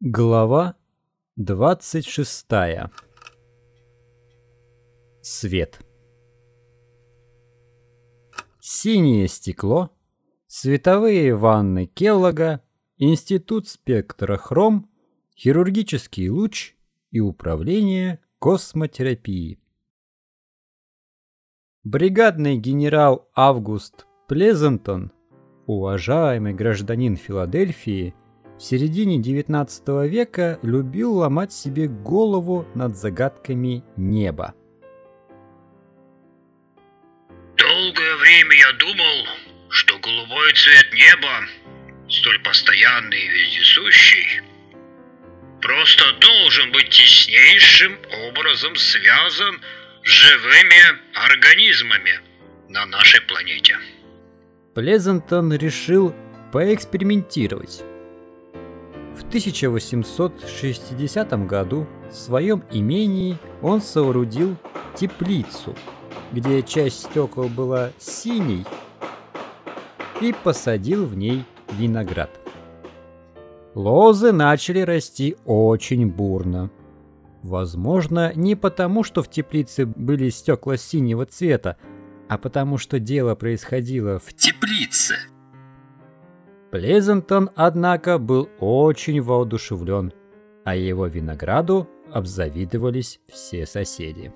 Глава 26. Свет. Синее стекло, световые ванны Келлога, Институт спектрохром, хирургический луч и управление космотерапией. Бригадный генерал Август Плезентон, уважаемый гражданин Филадельфии, в середине XIX века любил ломать себе голову над загадками неба. Долгое время я думал, что голубой цвет неба, столь постоянный и вездесущий, просто должен быть теснейшим образом связан с живыми организмами на нашей планете. Плезентон решил поэкспериментировать. В 1860 году в своем имении он соорудил теплицу, где часть стекол была синей, и посадил в ней виноград. Лозы начали расти очень бурно. Возможно, не потому, что в теплице были стекла синего цвета, а потому, что дело происходило в теплице. Плезентон, однако, был очень воодушевлен, а его винограду обзавидовались все соседи.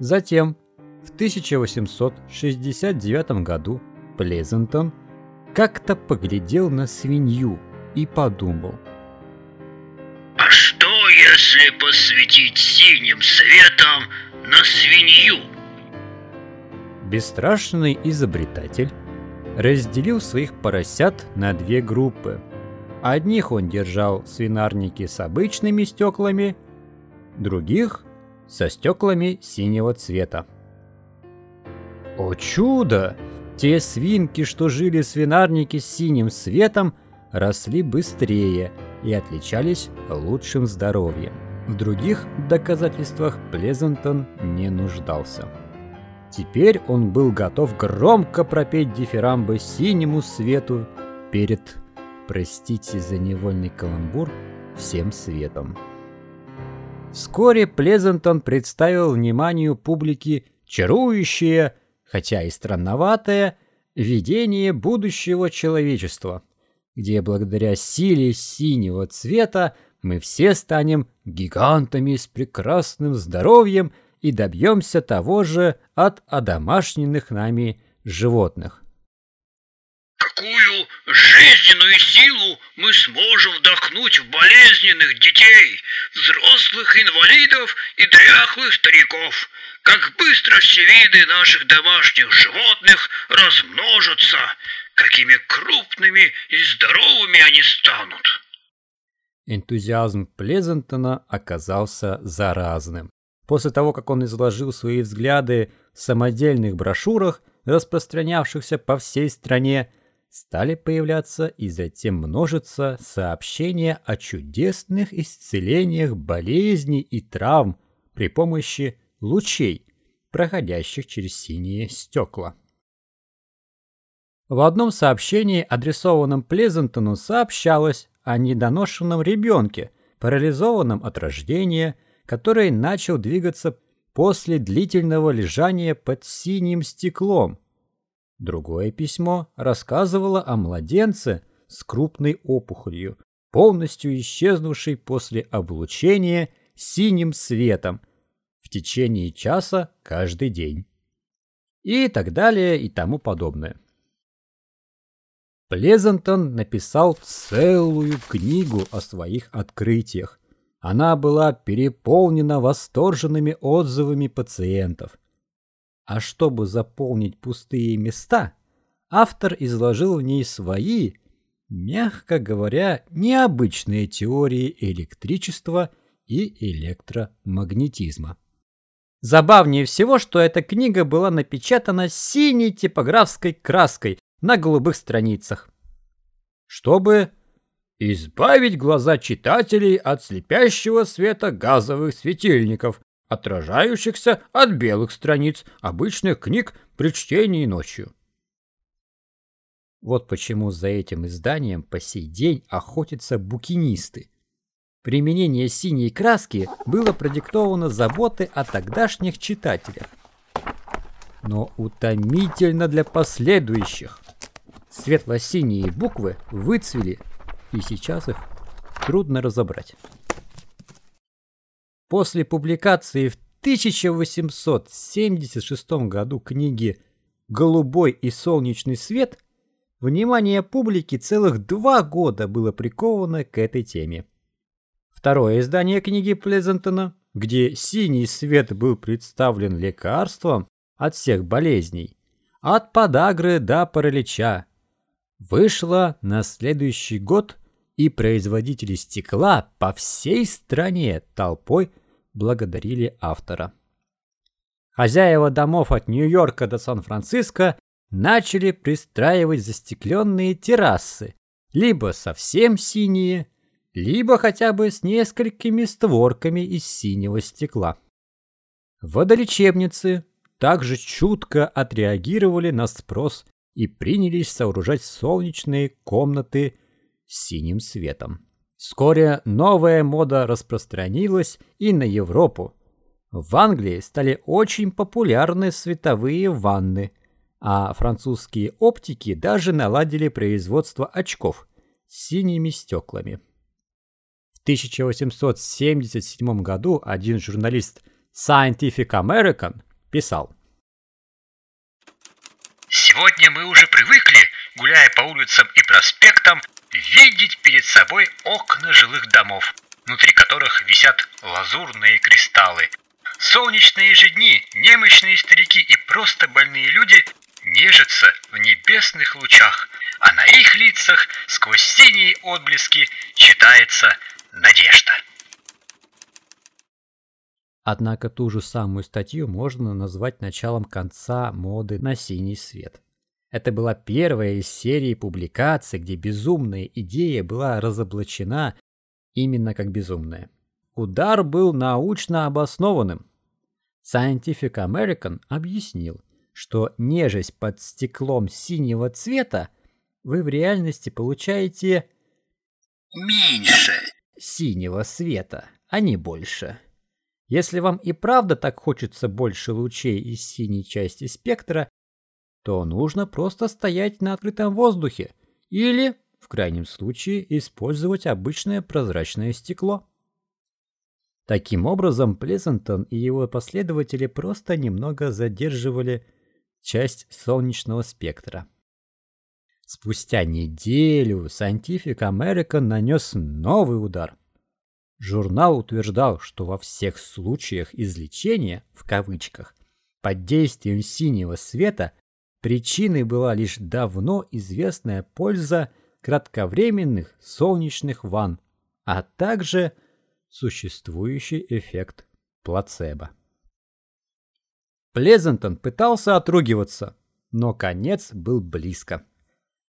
Затем, в 1869 году, Плезентон как-то поглядел на свинью и подумал. А что, если посветить синим светом на свинью? Бесстрашный изобретатель разделил своих поросят на две группы. Одних он держал в свинарнике с обычными стеклами, других — со стеклами синего цвета. О чудо! Те свинки, что жили в свинарнике с синим светом, росли быстрее и отличались лучшим здоровьем. В других доказательствах Плезентон не нуждался. Теперь он был готов громко пропеть дифирамбы синему свету перед, простите за невольный каламбур, всем светом. Вскоре Плезентон представил вниманию публики чарующее, хотя и странноватое, видение будущего человечества, где благодаря силе синего цвета мы все станем гигантами с прекрасным здоровьем – и добьемся того же от одомашненных нами животных. Какую жизненную силу мы сможем вдохнуть в болезненных детей, взрослых инвалидов и дряхлых стариков? Как быстро все виды наших домашних животных размножатся, какими крупными и здоровыми они станут. Энтузиазм Плезентона оказался заразным. После того, как он изложил свои взгляды в самодельных брошюрах, распространявшихся по всей стране, стали появляться и затем множиться сообщения о чудесных исцелениях болезней и травм при помощи лучей, проходящих через синие стекла. В одном сообщении, адресованном Плезентону, сообщалось о недоношенном ребенке, парализованном от рождения, который начал двигаться после длительного лежания под синим стеклом. Другое письмо рассказывало о младенце с крупной опухолью, полностью исчезнувшей после облучения синим светом в течение часа каждый день. И так далее и тому подобное. Плезантон написал целую книгу о своих открытиях, она была переполнена восторженными отзывами пациентов. А чтобы заполнить пустые места, автор изложил в ней свои, мягко говоря, необычные теории электричества и электромагнетизма. Забавнее всего, что эта книга была напечатана синей типографской краской на голубых страницах. Чтобы избавить глаза читателей от слепящего света газовых светильников, отражающихся от белых страниц обычных книг при чтении ночью. Вот почему за этим изданием по сей день охотятся букинисты. Применение синей краски было продиктовано заботой о тогдашних читателях. Но утомительно для последующих. Светло-синие буквы выцвели, и сейчас их трудно разобрать. После публикации в 1876 году книги «Голубой и солнечный свет» внимание публики целых два года было приковано к этой теме. Второе издание книги Плезентона, где синий свет был представлен лекарством от всех болезней, от подагры до паралича, вышло на следующий год, и производители стекла по всей стране толпой благодарили автора. Хозяева домов от Нью-Йорка до Сан-Франциско начали пристраивать застекленные террасы, либо совсем синие, либо хотя бы с несколькими створками из синего стекла. Водолечебницы также чутко отреагировали на спрос и принялись сооружать солнечные комнаты с синим светом. Вскоре новая мода распространилась и на Европу. В Англии стали очень популярны световые ванны, а французские оптики даже наладили производство очков с синими стеклами. В 1877 году один журналист Scientific American писал «Сегодня мы уже привыкли, гуляя по улицам и проспектам, видеть перед собой окна жилых домов, внутри которых висят лазурные кристаллы. Солнечные же дни, немощные старики и просто больные люди нежатся в небесных лучах, а на их лицах сквозь синие отблески читается надежда. Однако ту же самую статью можно назвать началом конца моды на синий свет. Это была первая из серии публикаций, где безумная идея была разоблачена именно как безумная. Удар был научно обоснованным. Scientific American объяснил, что нежесть под стеклом синего цвета вы в реальности получаете меньше синего света, а не больше. Если вам и правда так хочется больше лучей из синей части спектра, то нужно просто стоять на открытом воздухе или, в крайнем случае, использовать обычное прозрачное стекло. Таким образом, Плезентон и его последователи просто немного задерживали часть солнечного спектра. Спустя неделю Scientific American нанес новый удар. Журнал утверждал, что во всех случаях излечения, в кавычках, под действием синего света Причиной была лишь давно известная польза кратковременных солнечных ванн, а также существующий эффект плацебо. Плезентон пытался отругиваться, но конец был близко.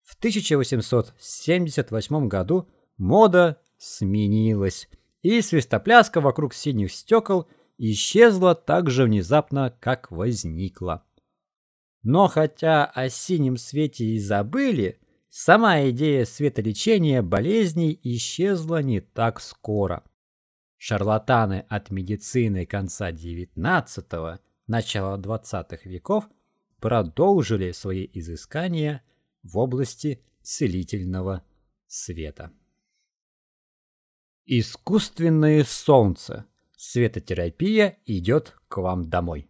В 1878 году мода сменилась, и свистопляска вокруг синих стекол исчезла так же внезапно, как возникла. Но хотя о синем свете и забыли, сама идея светолечения болезней исчезла не так скоро. Шарлатаны от медицины конца XIX – начала XX веков продолжили свои изыскания в области целительного света. Искусственное солнце. Светотерапия идет к вам домой.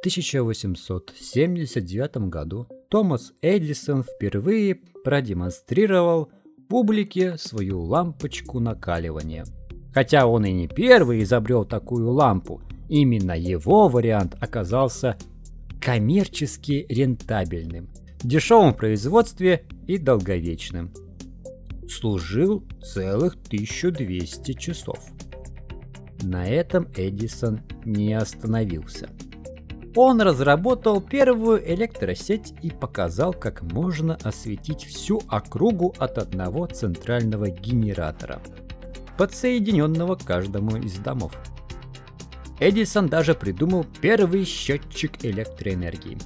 1879 году Томас Эдисон впервые продемонстрировал публике свою лампочку накаливания. Хотя он и не первый изобрел такую лампу, именно его вариант оказался коммерчески рентабельным, дешевым в производстве и долговечным. Служил целых 1200 часов. На этом Эдисон не остановился – он разработал первую электросеть и показал, как можно осветить всю округу от одного центрального генератора, подсоединенного к каждому из домов. Эдисон даже придумал первый счетчик электроэнергии.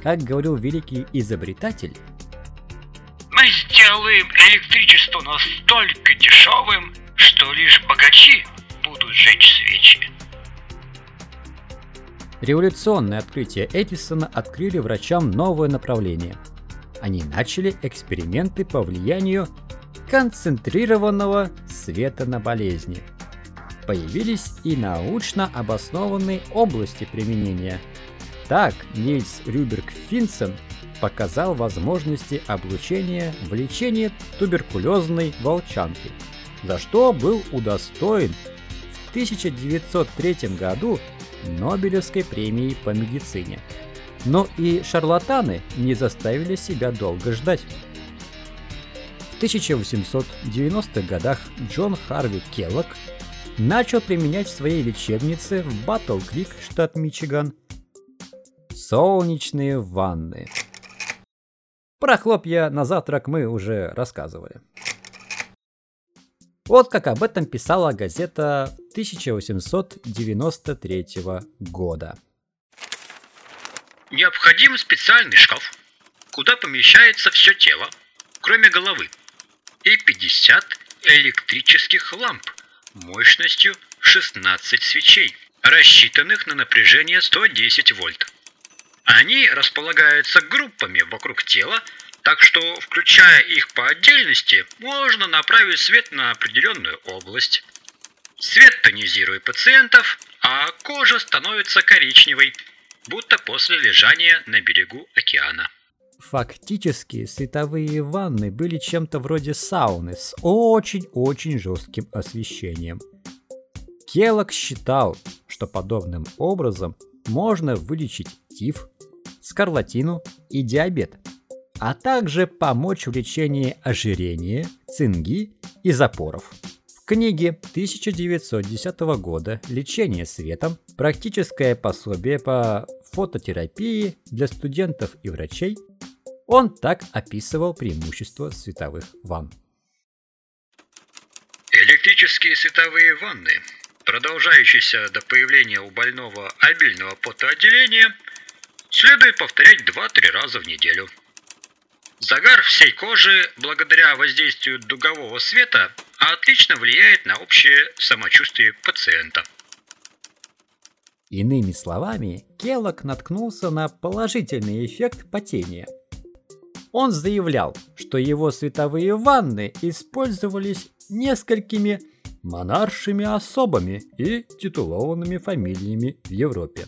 Как говорил великий изобретатель, мы сделаем электричество настолько дешевым, что лишь богачи будут жечь свечи. Революционное открытие Эдисона открыли врачам новое направление. Они начали эксперименты по влиянию концентрированного света на болезни. Появились и научно обоснованные области применения. Так Нильс Рюберг Финсен показал возможности облучения в лечении туберкулезной волчанки, за что был удостоен в 1903 году Нобелевской премии по медицине. Но и шарлатаны не заставили себя долго ждать. В 1890-х годах Джон Харви Келлок начал применять в своей лечебнице в Батл-Крик, штат Мичиган, солнечные ванны. Про хлопья на завтрак мы уже рассказывали. Вот как об этом писала газета 1893 года. Необходим специальный шкаф, куда помещается все тело, кроме головы, и 50 электрических ламп мощностью 16 свечей, рассчитанных на напряжение 110 вольт. Они располагаются группами вокруг тела, так что, включая их по отдельности, можно направить свет на определенную область. Свет тонизирует пациентов, а кожа становится коричневой, будто после лежания на берегу океана. Фактически световые ванны были чем-то вроде сауны с очень-очень жестким освещением. Келлок считал, что подобным образом можно вылечить тиф, скарлатину и диабет, а также помочь в лечении ожирения, цинги и запоров. В книге 1910 года «Лечение светом. Практическое пособие по фототерапии для студентов и врачей» он так описывал преимущества световых ванн. Электрические световые ванны, продолжающиеся до появления у больного обильного потоотделения, следует повторять 2-3 раза в неделю. Загар всей кожи, благодаря воздействию дугового света, отлично влияет на общее самочувствие пациента. Иными словами, Келлок наткнулся на положительный эффект потения. Он заявлял, что его световые ванны использовались несколькими монаршими особами и титулованными фамилиями в Европе.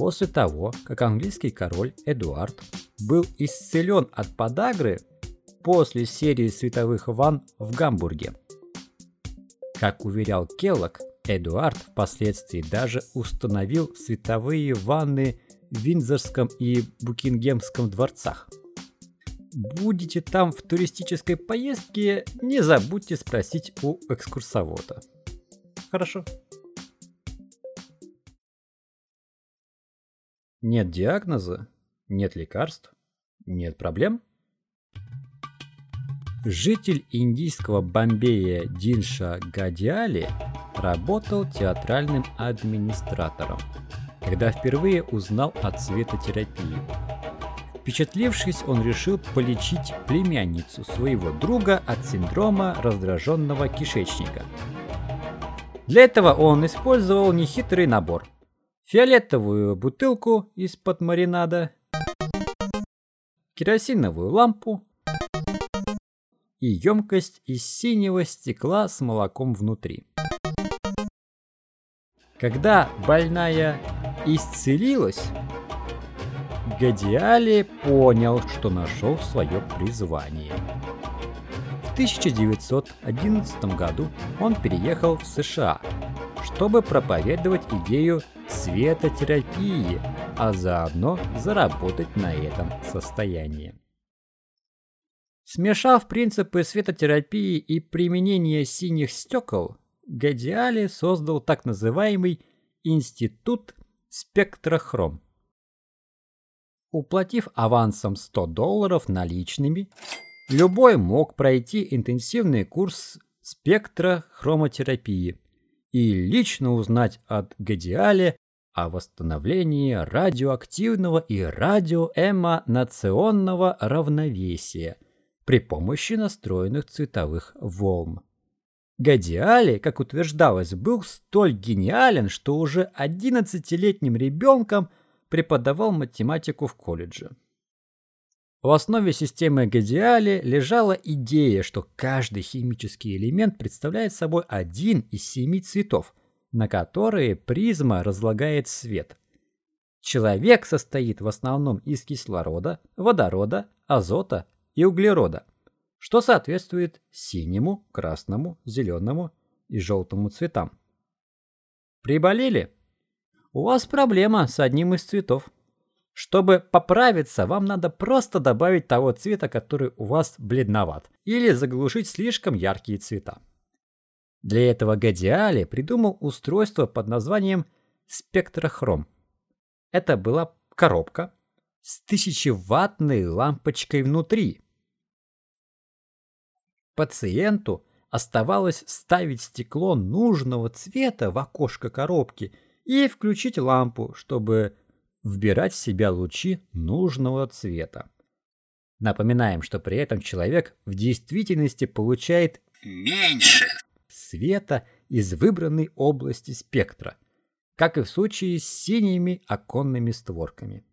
После того, как английский король Эдуард был исцелен от подагры после серии световых ванн в Гамбурге. Как уверял Келлок, Эдуард впоследствии даже установил световые ванны в Виндзорском и Букингемском дворцах. Будете там в туристической поездке, не забудьте спросить у экскурсовода. Хорошо. Нет диагноза, нет лекарств, нет проблем. Житель индийского Бомбея Динша Гадиали работал театральным администратором, когда впервые узнал о цветотерапии. Впечатлившись, он решил полечить племянницу своего друга от синдрома раздраженного кишечника. Для этого он использовал нехитрый набор. Фиолетовую бутылку из-под маринада, керосиновую лампу и емкость из синего стекла с молоком внутри. Когда больная исцелилась, Гадиали понял, что нашел свое призвание. В 1911 году он переехал в США, чтобы проповедовать идею светотерапии, а заодно заработать на этом состоянии. Смешав принципы светотерапии и применения синих стекол, Гадиали создал так называемый Институт спектрохром. Уплатив авансом 100 долларов наличными, любой мог пройти интенсивный курс спектрохромотерапии и лично узнать от Гадиале о восстановлении радиоактивного и радиоэманационного равновесия при помощи настроенных цветовых волн. Гадиали, как утверждалось, был столь гениален, что уже 11-летним ребенком преподавал математику в колледже. В основе системы Гадиали лежала идея, что каждый химический элемент представляет собой один из семи цветов, на которые призма разлагает свет. Человек состоит в основном из кислорода, водорода, азота и углерода что соответствует синему, красному, зеленому и желтому цветам. Приболели? У вас проблема с одним из цветов. Чтобы поправиться, вам надо просто добавить того цвета, который у вас бледноват, или заглушить слишком яркие цвета. Для этого Гадиали придумал устройство под названием спектрохром. Это была коробка с тысячеваттной лампочкой внутри, Пациенту оставалось вставить стекло нужного цвета в окошко коробки и включить лампу, чтобы вбирать в себя лучи нужного цвета. Напоминаем, что при этом человек в действительности получает меньше света из выбранной области спектра, как и в случае с синими оконными створками.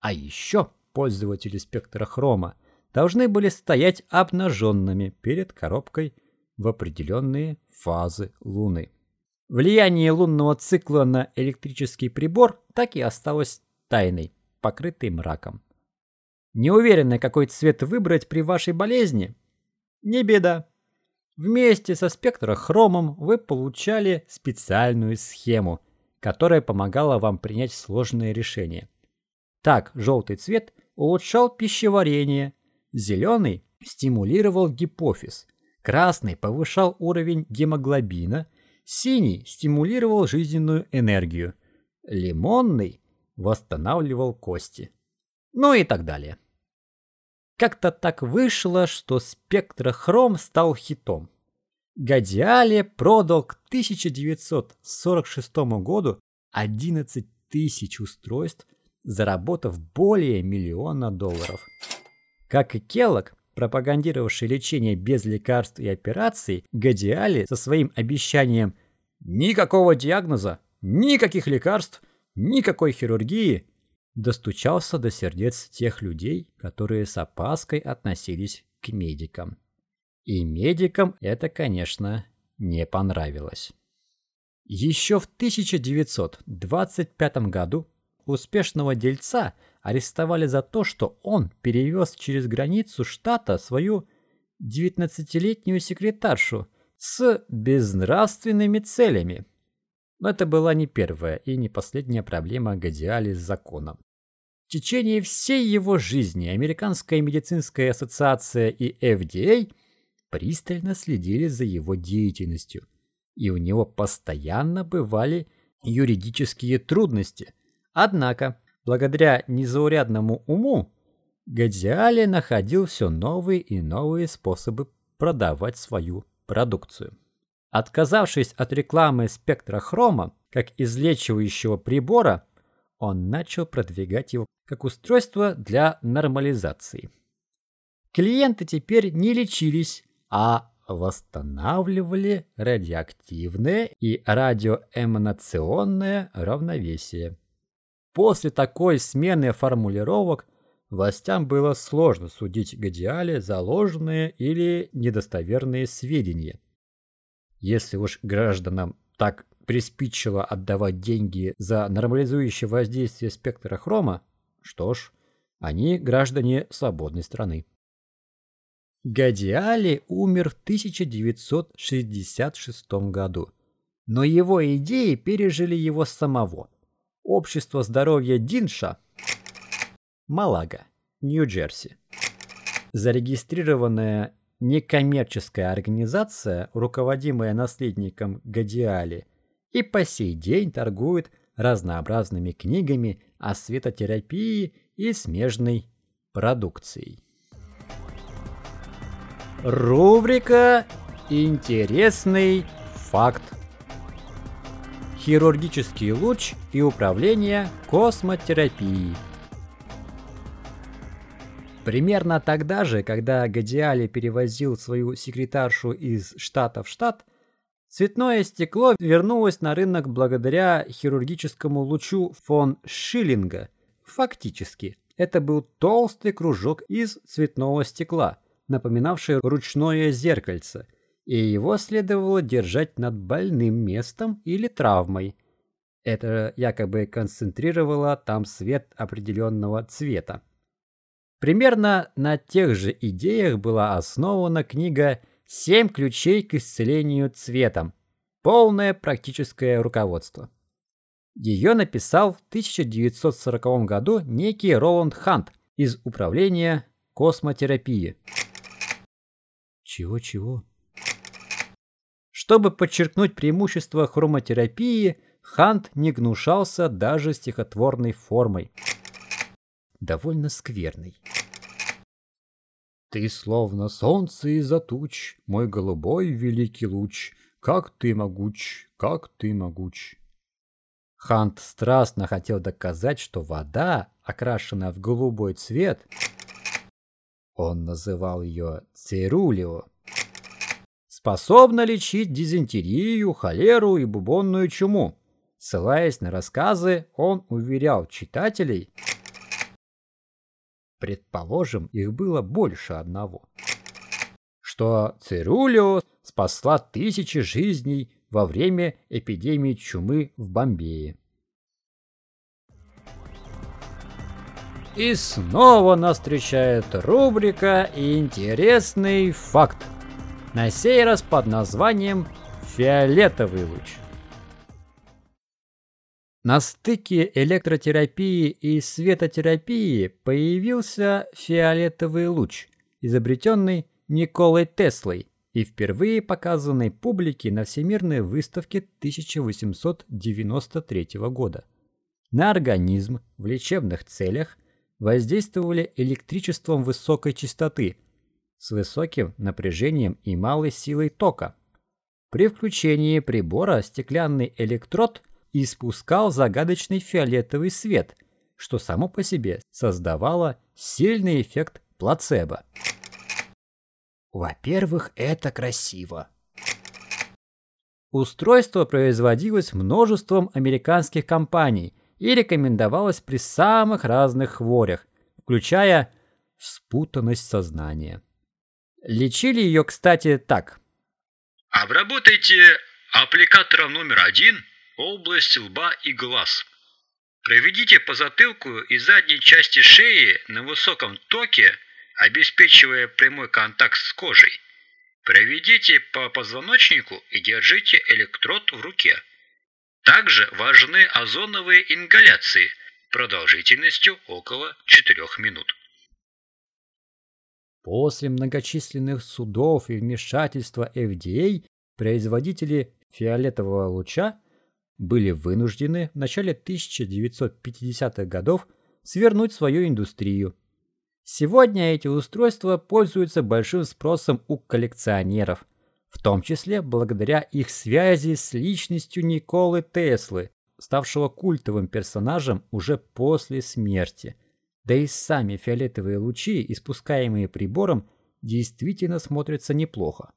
А еще пользователи спектра хрома должны были стоять обнаженными перед коробкой в определенные фазы Луны. Влияние лунного цикла на электрический прибор так и осталось тайной, покрытой мраком. Не уверены, какой цвет выбрать при вашей болезни? Не беда. Вместе со спектрохромом вы получали специальную схему, которая помогала вам принять сложные решения. Так, желтый цвет улучшал пищеварение, Зеленый стимулировал гипофиз, красный повышал уровень гемоглобина, синий стимулировал жизненную энергию, лимонный восстанавливал кости. Ну и так далее. Как-то так вышло, что спектрохром стал хитом. Гадиале продал к 1946 году 11 тысяч устройств, заработав более миллиона долларов. Как и Келлог, пропагандировавший лечение без лекарств и операций, Гадиали со своим обещанием «никакого диагноза, никаких лекарств, никакой хирургии» достучался до сердец тех людей, которые с опаской относились к медикам. И медикам это, конечно, не понравилось. Еще в 1925 году успешного дельца арестовали за то, что он перевез через границу штата свою 19-летнюю секретаршу с безнравственными целями. Но это была не первая и не последняя проблема Гадиали с законом. В течение всей его жизни Американская медицинская ассоциация и FDA пристально следили за его деятельностью, и у него постоянно бывали юридические трудности. Однако Благодаря незаурядному уму Гадзиали находил все новые и новые способы продавать свою продукцию. Отказавшись от рекламы спектрохрома как излечивающего прибора, он начал продвигать его как устройство для нормализации. Клиенты теперь не лечились, а восстанавливали радиоактивное и радиоэманационное равновесие. После такой смены формулировок властям было сложно судить Гадиале за ложные или недостоверные сведения. Если уж гражданам так приспичило отдавать деньги за нормализующее воздействие спектра хрома, что ж, они граждане свободной страны. Гадиали умер в 1966 году, но его идеи пережили его самого – Общество здоровья Динша, Малага, Нью-Джерси. Зарегистрированная некоммерческая организация, руководимая наследником Гадиали, и по сей день торгует разнообразными книгами о светотерапии и смежной продукцией. Рубрика «Интересный факт хирургический луч и управление космотерапией. Примерно тогда же, когда Гадиали перевозил свою секретаршу из штата в штат, цветное стекло вернулось на рынок благодаря хирургическому лучу фон Шиллинга. Фактически, это был толстый кружок из цветного стекла, напоминавший ручное зеркальце, и его следовало держать над больным местом или травмой. Это якобы концентрировало там свет определенного цвета. Примерно на тех же идеях была основана книга «Семь ключей к исцелению цветом. Полное практическое руководство». Ее написал в 1940 году некий Роланд Хант из Управления космотерапии. Чего-чего? Чтобы подчеркнуть преимущество хромотерапии, Хант не гнушался даже стихотворной формой. Довольно скверной. Ты словно солнце из-за туч, мой голубой великий луч, как ты могуч, как ты могуч. Хант страстно хотел доказать, что вода, окрашенная в голубой цвет, он называл ее цирулио, способна лечить дизентерию, холеру и бубонную чуму. Ссылаясь на рассказы, он уверял читателей, предположим, их было больше одного, что цирулио спасла тысячи жизней во время эпидемии чумы в Бомбее. И снова нас встречает рубрика «Интересный факт». На сей раз под названием «Фиолетовый луч». На стыке электротерапии и светотерапии появился фиолетовый луч, изобретенный Николой Теслой и впервые показанной публике на Всемирной выставке 1893 года. На организм в лечебных целях воздействовали электричеством высокой частоты с высоким напряжением и малой силой тока. При включении прибора стеклянный электрод испускал загадочный фиолетовый свет, что само по себе создавало сильный эффект плацебо. Во-первых, это красиво. Устройство производилось множеством американских компаний и рекомендовалось при самых разных хворях, включая спутанность сознания. Лечили ее, кстати, так. Обработайте аппликатором номер один область лба и глаз. Проведите по затылку и задней части шеи на высоком токе обеспечивая прямой контакт с кожей. Проведите по позвоночнику и держите электрод в руке. Также важны озоновые ингаляции продолжительностью около 4 минут. После многочисленных судов и вмешательства FDA производители фиолетового луча были вынуждены в начале 1950-х годов свернуть свою индустрию Сегодня эти устройства пользуются большим спросом у коллекционеров, в том числе благодаря их связи с личностью Николы Теслы, ставшего культовым персонажем уже после смерти. Да и сами фиолетовые лучи, испускаемые прибором, действительно смотрятся неплохо.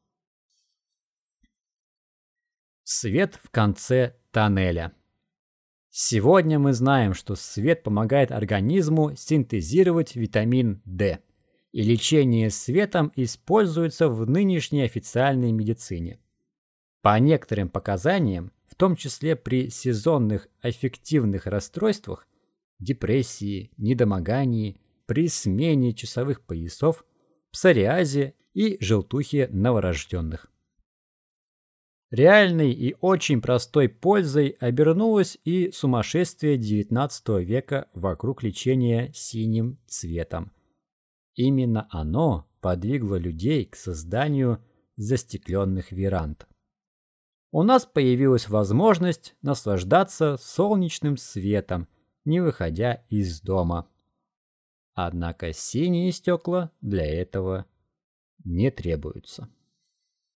Свет в конце тоннеля. Сегодня мы знаем, что свет помогает организму синтезировать витамин D, и лечение светом используется в нынешней официальной медицине. По некоторым показаниям, в том числе при сезонных аффективных расстройствах, депрессии, недомогании, при смене часовых поясов, псориазе и желтухе новорожденных. Реальной и очень простой пользой обернулось и сумасшествие XIX века вокруг лечения синим цветом. Именно оно подвигло людей к созданию застекленных веранд. У нас появилась возможность наслаждаться солнечным светом, не выходя из дома. Однако синие стекла для этого не требуются.